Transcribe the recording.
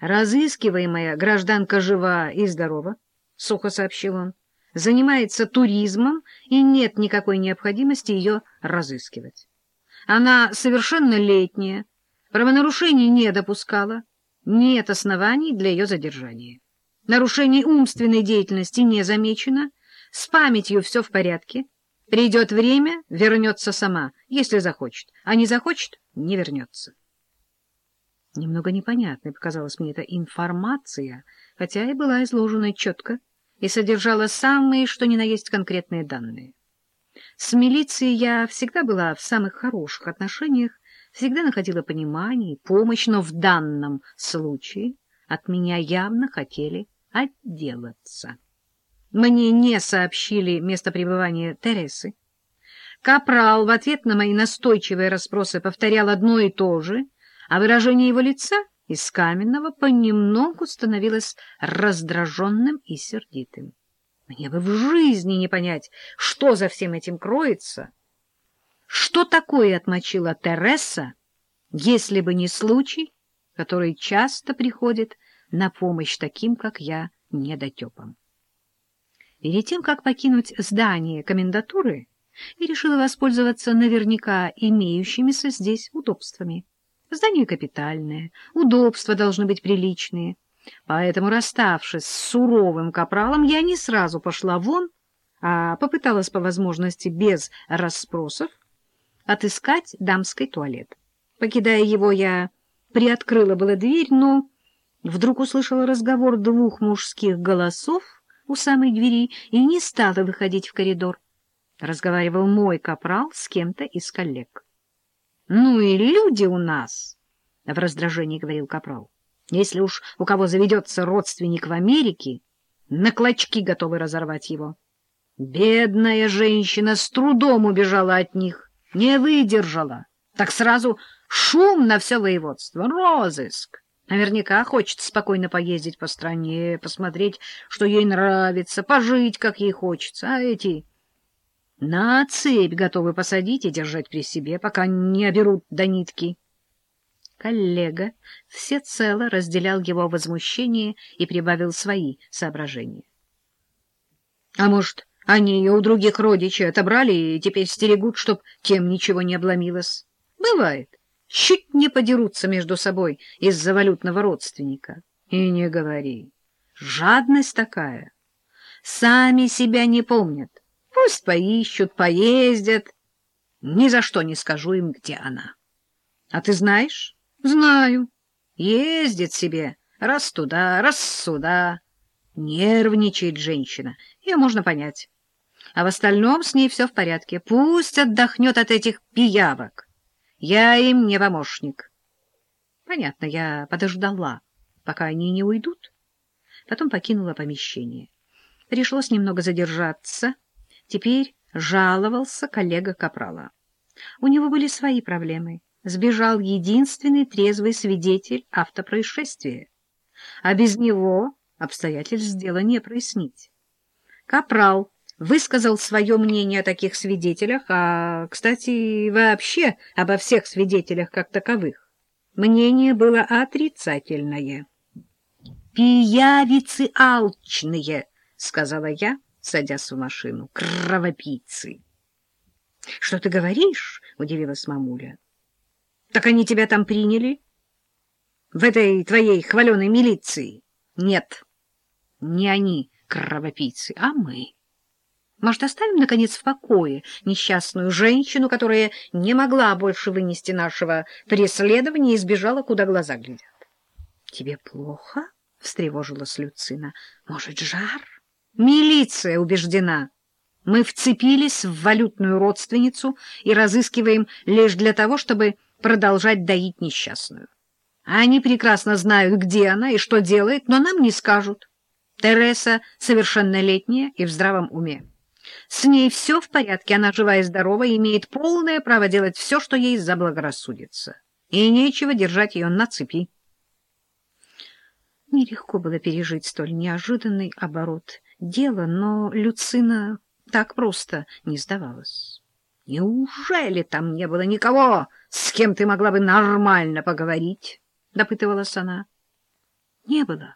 Разыскиваемая гражданка жива и здорова, — сухо сообщил он, — занимается туризмом, и нет никакой необходимости ее разыскивать. Она совершеннолетняя, правонарушений не допускала, нет оснований для ее задержания. Нарушений умственной деятельности не замечено, с памятью все в порядке. Придет время, вернется сама, если захочет, а не захочет — не вернется. Немного непонятной показалась мне эта информация, хотя и была изложена четко и содержала самые, что ни на есть, конкретные данные. С милицией я всегда была в самых хороших отношениях, всегда находила понимание и помощь, но в данном случае от меня явно хотели отделаться. Мне не сообщили место пребывания Тересы. Капрал в ответ на мои настойчивые расспросы повторял одно и то же — а выражение его лица из каменного понемногу становилось раздраженным и сердитым. Мне бы в жизни не понять, что за всем этим кроется. Что такое отмочила Тереса, если бы не случай, который часто приходит на помощь таким, как я, недотепам. Перед тем, как покинуть здание комендатуры, я решила воспользоваться наверняка имеющимися здесь удобствами. Здание капитальное, удобства должны быть приличные. Поэтому, расставшись с суровым капралом, я не сразу пошла вон, а попыталась по возможности без расспросов отыскать дамский туалет. Покидая его, я приоткрыла была дверь, но вдруг услышала разговор двух мужских голосов у самой двери и не стала выходить в коридор. Разговаривал мой капрал с кем-то из коллег. Ну и люди у нас, — в раздражении говорил Капрал. Если уж у кого заведется родственник в Америке, на клочки готовы разорвать его. Бедная женщина с трудом убежала от них, не выдержала. Так сразу шум на все воеводство, розыск. Наверняка хочет спокойно поездить по стране, посмотреть, что ей нравится, пожить, как ей хочется. А эти на цепь готовы посадить и держать при себе, пока не оберут до нитки. Коллега всецело разделял его возмущение и прибавил свои соображения. — А может, они ее у других родичей отобрали и теперь стерегут, чтоб тем ничего не обломилось? Бывает. Чуть не подерутся между собой из-за валютного родственника. И не говори. Жадность такая. Сами себя не помнят. Пусть поищут, поездят. Ни за что не скажу им, где она. А ты знаешь? Знаю. Ездит себе раз туда, раз сюда. Нервничает женщина. Ее можно понять. А в остальном с ней все в порядке. Пусть отдохнет от этих пиявок. Я им не помощник. Понятно, я подождала, пока они не уйдут. Потом покинула помещение. Пришлось немного задержаться — Теперь жаловался коллега Капрала. У него были свои проблемы. Сбежал единственный трезвый свидетель автопроисшествия. А без него обстоятельств дела не прояснить. Капрал высказал свое мнение о таких свидетелях, а, кстати, вообще обо всех свидетелях как таковых. Мнение было отрицательное. «Пиявицы алчные», — сказала я, садясь в машину. Кровопийцы! — Что ты говоришь? — удивилась мамуля. — Так они тебя там приняли? В этой твоей хваленой милиции? Нет, не они кровопийцы, а мы. Может, оставим, наконец, в покое несчастную женщину, которая не могла больше вынести нашего преследования и сбежала, куда глаза глядят? — Тебе плохо? — встревожилась Люцина. — Может, жар? — Милиция убеждена. Мы вцепились в валютную родственницу и разыскиваем лишь для того, чтобы продолжать доить несчастную. Они прекрасно знают, где она и что делает, но нам не скажут. Тереса совершеннолетняя и в здравом уме. С ней все в порядке, она жива и здорова и имеет полное право делать все, что ей заблагорассудится. И нечего держать ее на цепи. Нелегко было пережить столь неожиданный оборот дело, но Люцина так просто не сдавалась. «Неужели там не было никого, с кем ты могла бы нормально поговорить?» — допытывалась она. не было.